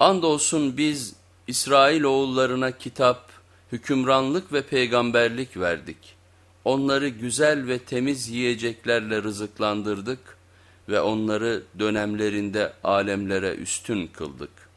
Andolsun biz İsrail oğullarına kitap, hükümranlık ve peygamberlik verdik. Onları güzel ve temiz yiyeceklerle rızıklandırdık ve onları dönemlerinde alemlere üstün kıldık.